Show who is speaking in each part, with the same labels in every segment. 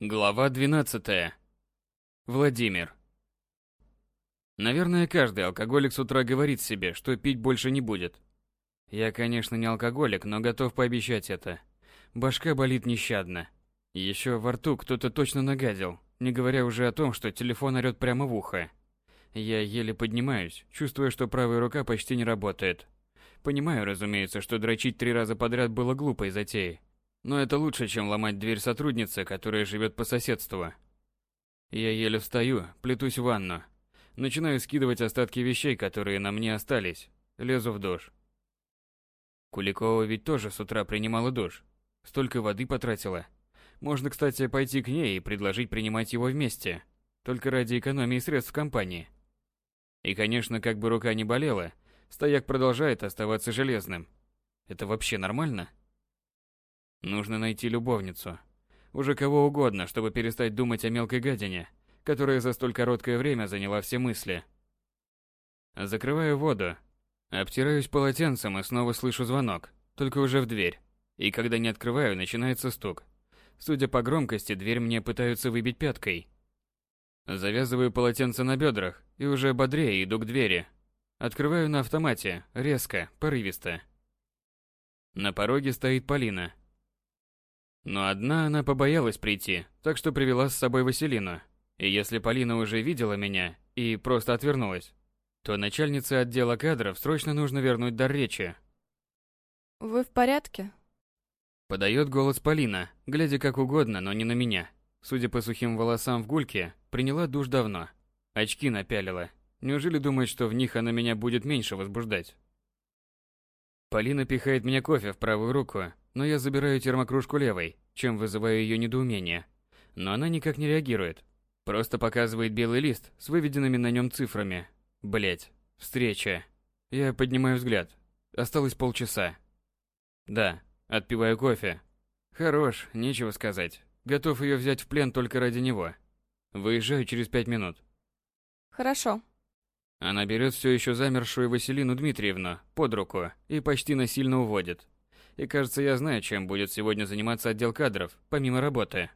Speaker 1: Глава 12. Владимир. Наверное, каждый алкоголик с утра говорит себе, что пить больше не будет. Я, конечно, не алкоголик, но готов пообещать это. Башка болит нещадно. Еще во рту кто-то точно нагадил, не говоря уже о том, что телефон орёт прямо в ухо. Я еле поднимаюсь, чувствуя, что правая рука почти не работает. Понимаю, разумеется, что дрочить три раза подряд было глупой затеей. Но это лучше, чем ломать дверь сотрудницы, которая живет по соседству. Я еле встаю, плетусь в ванну. Начинаю скидывать остатки вещей, которые на мне остались. Лезу в душ. Куликова ведь тоже с утра принимала душ. Столько воды потратила. Можно, кстати, пойти к ней и предложить принимать его вместе. Только ради экономии средств в компании. И, конечно, как бы рука не болела, стояк продолжает оставаться железным. Это вообще нормально? Нужно найти любовницу. Уже кого угодно, чтобы перестать думать о мелкой гадине, которая за столь короткое время заняла все мысли. Закрываю воду, обтираюсь полотенцем и снова слышу звонок, только уже в дверь. И когда не открываю, начинается стук. Судя по громкости, дверь мне пытаются выбить пяткой. Завязываю полотенце на бедрах и уже бодрее иду к двери. Открываю на автомате, резко, порывисто. На пороге стоит Полина, но одна она побоялась прийти, так что привела с собой Василину. И если Полина уже видела меня и просто отвернулась, то начальнице отдела кадров срочно нужно вернуть дар речи.
Speaker 2: «Вы в порядке?»
Speaker 1: Подает голос Полина, глядя как угодно, но не на меня. Судя по сухим волосам в гульке, приняла душ давно. Очки напялила. Неужели думает, что в них она меня будет меньше возбуждать? Полина пихает мне кофе в правую руку, но я забираю термокружку левой, чем вызываю ее недоумение. Но она никак не реагирует. Просто показывает белый лист с выведенными на нем цифрами. Блять, встреча. Я поднимаю взгляд. Осталось полчаса. Да, отпиваю кофе. Хорош, нечего сказать. Готов ее взять в плен только ради него. Выезжаю через пять минут.
Speaker 2: Хорошо.
Speaker 1: Она берет все еще замершую Василину Дмитриевну под руку и почти насильно уводит. И кажется, я знаю, чем будет сегодня заниматься отдел кадров, помимо работы.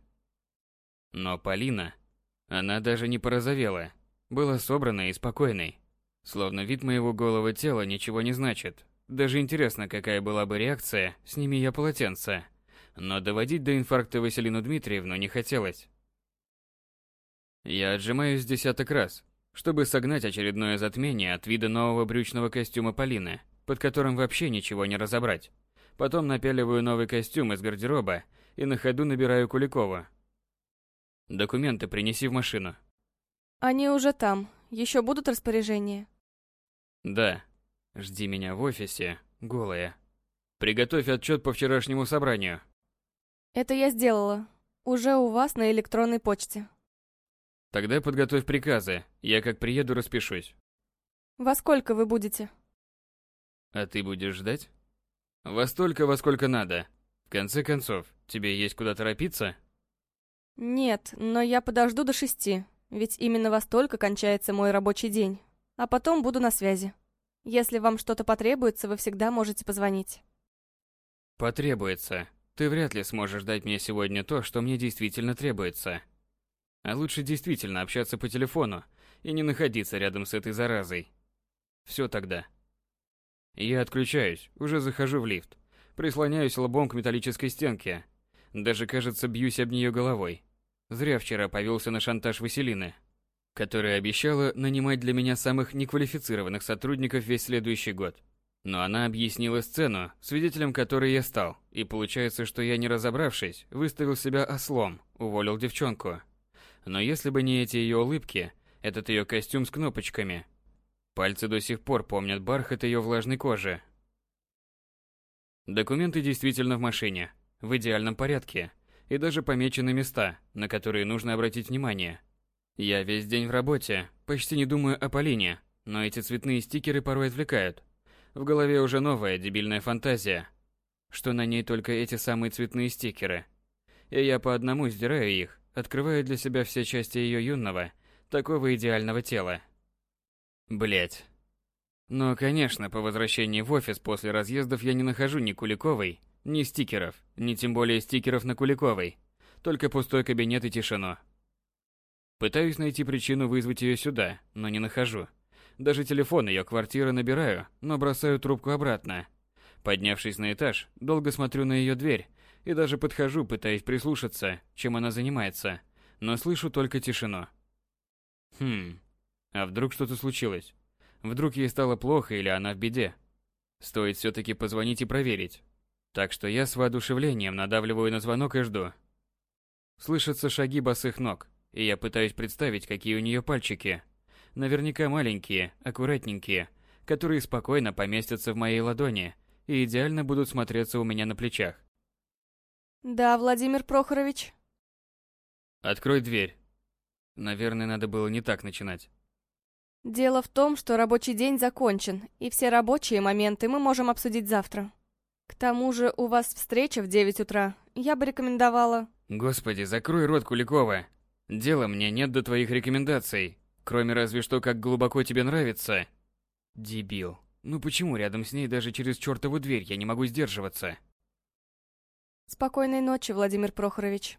Speaker 1: Но Полина, она даже не порозовела, была собранной и спокойной. Словно вид моего голого тела ничего не значит. Даже интересно, какая была бы реакция, сними я полотенце. Но доводить до инфаркта Василину Дмитриевну не хотелось. Я отжимаюсь десяток раз, чтобы согнать очередное затмение от вида нового брючного костюма Полины, под которым вообще ничего не разобрать. Потом напяливаю новый костюм из гардероба и на ходу набираю Куликова. Документы принеси в машину.
Speaker 2: Они уже там. Еще будут распоряжения?
Speaker 1: Да. Жди меня в офисе, голая. Приготовь отчет по вчерашнему собранию.
Speaker 2: Это я сделала. Уже у вас на электронной почте.
Speaker 1: Тогда подготовь приказы. Я как приеду распишусь.
Speaker 2: Во сколько вы будете?
Speaker 1: А ты будешь ждать? Во столько, во сколько надо. В конце концов, тебе есть куда торопиться?
Speaker 2: Нет, но я подожду до шести, ведь именно во столько кончается мой рабочий день. А потом буду на связи. Если вам что-то потребуется, вы всегда можете позвонить.
Speaker 1: Потребуется. Ты вряд ли сможешь дать мне сегодня то, что мне действительно требуется. А лучше действительно общаться по телефону и не находиться рядом с этой заразой. Все тогда. Я отключаюсь, уже захожу в лифт. Прислоняюсь лбом к металлической стенке. Даже, кажется, бьюсь об нее головой. Зря вчера повелся на шантаж Василины, которая обещала нанимать для меня самых неквалифицированных сотрудников весь следующий год. Но она объяснила сцену, свидетелем которой я стал, и получается, что я, не разобравшись, выставил себя ослом, уволил девчонку. Но если бы не эти ее улыбки, этот ее костюм с кнопочками, Пальцы до сих пор помнят бархат ее влажной кожи. Документы действительно в машине, в идеальном порядке, и даже помечены места, на которые нужно обратить внимание. Я весь день в работе, почти не думаю о Полине, но эти цветные стикеры порой отвлекают. В голове уже новая дебильная фантазия, что на ней только эти самые цветные стикеры. И я по одному сдираю их, открывая для себя все части ее юного, такого идеального тела. Блять. Но, конечно, по возвращении в офис после разъездов я не нахожу ни Куликовой, ни стикеров, ни тем более стикеров на Куликовой. только пустой кабинет и тишину. Пытаюсь найти причину вызвать ее сюда, но не нахожу. Даже телефон ее квартиры набираю, но бросаю трубку обратно. Поднявшись на этаж, долго смотрю на ее дверь и даже подхожу, пытаясь прислушаться, чем она занимается, но слышу только тишину. Хм, а вдруг что-то случилось? Вдруг ей стало плохо или она в беде? Стоит все-таки позвонить и проверить. Так что я с воодушевлением надавливаю на звонок и жду. Слышатся шаги босых ног и я пытаюсь представить, какие у нее пальчики. Наверняка маленькие, аккуратненькие, которые спокойно поместятся в моей ладони и идеально будут смотреться у меня на плечах.
Speaker 2: Да, Владимир Прохорович.
Speaker 1: Открой дверь. Наверное, надо было не так начинать.
Speaker 2: Дело в том, что рабочий день закончен, и все рабочие моменты мы можем обсудить завтра. К тому же у вас встреча в 9 утра. Я бы рекомендовала...
Speaker 1: Господи, закрой рот, Куликова. Дела мне нет до твоих рекомендаций, кроме разве что как глубоко тебе нравится. Дебил. Ну почему рядом с ней даже через чертову дверь я не могу сдерживаться?
Speaker 2: Спокойной ночи, Владимир Прохорович.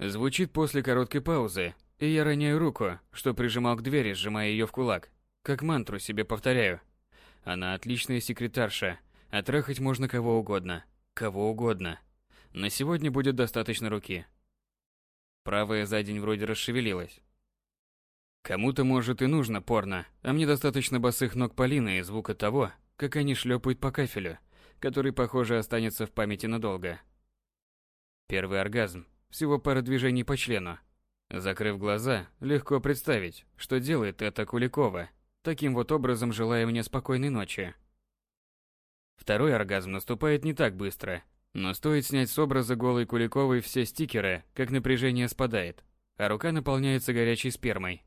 Speaker 1: Звучит после короткой паузы, и я роняю руку, что прижимал к двери, сжимая ее в кулак. Как мантру себе повторяю. Она отличная секретарша, а трахать можно кого угодно. Кого угодно. На сегодня будет достаточно руки. Правая за день вроде расшевелилась. Кому-то, может, и нужно порно, а мне достаточно босых ног Полины и звука того, как они шлепают по кафелю, который, похоже, останется в памяти надолго. Первый оргазм. Всего пара движений по члену. Закрыв глаза, легко представить, что делает это Куликова, таким вот образом желая мне спокойной ночи. Второй оргазм наступает не так быстро, но стоит снять с образа голой Куликовой все стикеры, как напряжение спадает, а рука наполняется горячей спермой.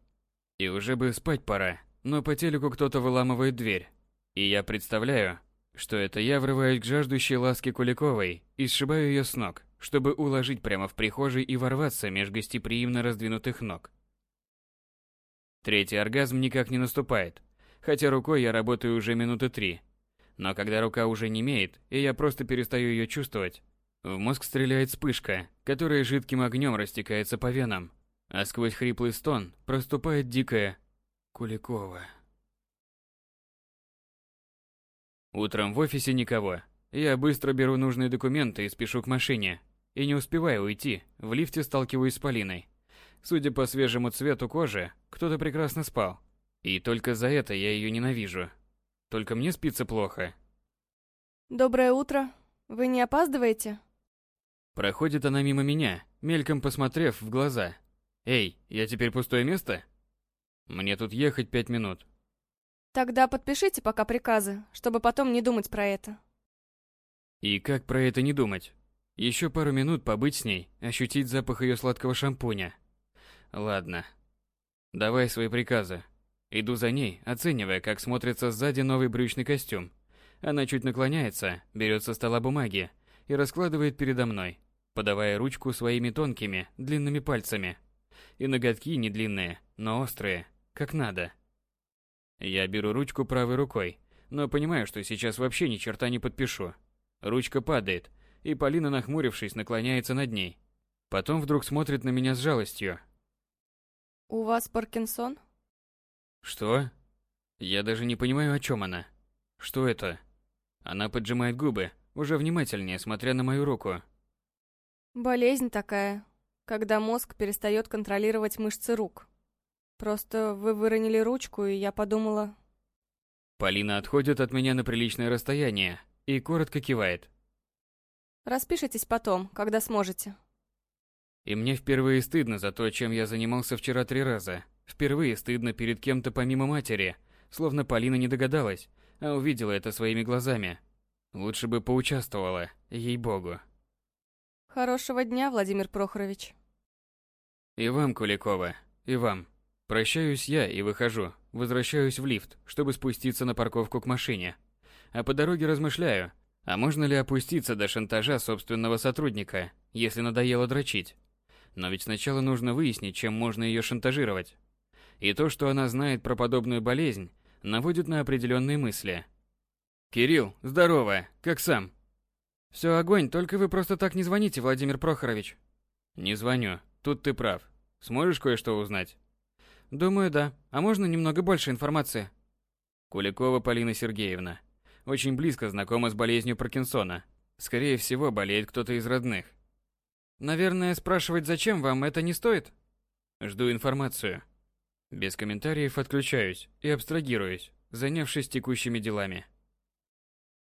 Speaker 1: И уже бы спать пора, но по телеку кто-то выламывает дверь. И я представляю, что это я врываюсь к жаждущей ласке Куликовой и сшибаю ее с ног, чтобы уложить прямо в прихожей и ворваться меж гостеприимно раздвинутых ног. Третий оргазм никак не наступает, хотя рукой я работаю уже минуты три, но когда рука уже не имеет, и я просто перестаю ее чувствовать, в мозг стреляет вспышка, которая жидким огнем растекается по венам, а сквозь хриплый стон проступает дикая Куликова. Утром в офисе никого. Я быстро беру нужные документы и спешу к машине. И не успеваю уйти, в лифте сталкиваюсь с Полиной. Судя по свежему цвету кожи, кто-то прекрасно спал. И только за это я ее ненавижу. Только мне спится плохо.
Speaker 2: Доброе утро. Вы не опаздываете?
Speaker 1: Проходит она мимо меня, мельком посмотрев в глаза. Эй, я теперь пустое место? Мне тут ехать пять минут.
Speaker 2: Тогда подпишите пока приказы, чтобы потом не думать про это.
Speaker 1: И как про это не думать? Еще пару минут побыть с ней, ощутить запах ее сладкого шампуня. Ладно. Давай свои приказы. Иду за ней, оценивая, как смотрится сзади новый брючный костюм. Она чуть наклоняется, берет со стола бумаги и раскладывает передо мной, подавая ручку своими тонкими, длинными пальцами. И ноготки не длинные, но острые, как надо. Я беру ручку правой рукой, но понимаю, что сейчас вообще ни черта не подпишу. Ручка падает, и Полина, нахмурившись, наклоняется над ней. Потом вдруг смотрит на меня с жалостью.
Speaker 2: «У вас Паркинсон?»
Speaker 1: Что? Я даже не понимаю, о чем она. Что это? Она поджимает губы, уже внимательнее, смотря на мою руку.
Speaker 2: Болезнь такая, когда мозг перестает контролировать мышцы рук. Просто вы выронили ручку, и я подумала...
Speaker 1: Полина отходит от меня на приличное расстояние и коротко кивает.
Speaker 2: Распишитесь потом, когда сможете.
Speaker 1: И мне впервые стыдно за то, чем я занимался вчера три раза. Впервые стыдно перед кем-то помимо матери, словно Полина не догадалась, а увидела это своими глазами. Лучше бы поучаствовала, ей-богу.
Speaker 2: Хорошего дня, Владимир Прохорович.
Speaker 1: И вам, Куликова, и вам. Прощаюсь я и выхожу, возвращаюсь в лифт, чтобы спуститься на парковку к машине. А по дороге размышляю, а можно ли опуститься до шантажа собственного сотрудника, если надоело дрочить? Но ведь сначала нужно выяснить, чем можно ее шантажировать. И то, что она знает про подобную болезнь, наводит на определенные мысли. «Кирилл, здорово, как сам?» «Все огонь, только вы просто так не звоните, Владимир Прохорович». Не звоню. Тут ты прав. Сможешь кое-что узнать?
Speaker 2: Думаю, да. А можно немного больше информации?
Speaker 1: Куликова Полина Сергеевна. Очень близко знакома с болезнью Паркинсона. Скорее всего, болеет кто-то из родных.
Speaker 2: Наверное, спрашивать, зачем вам, это не стоит?
Speaker 1: Жду информацию. Без комментариев отключаюсь и абстрагируюсь, занявшись текущими делами.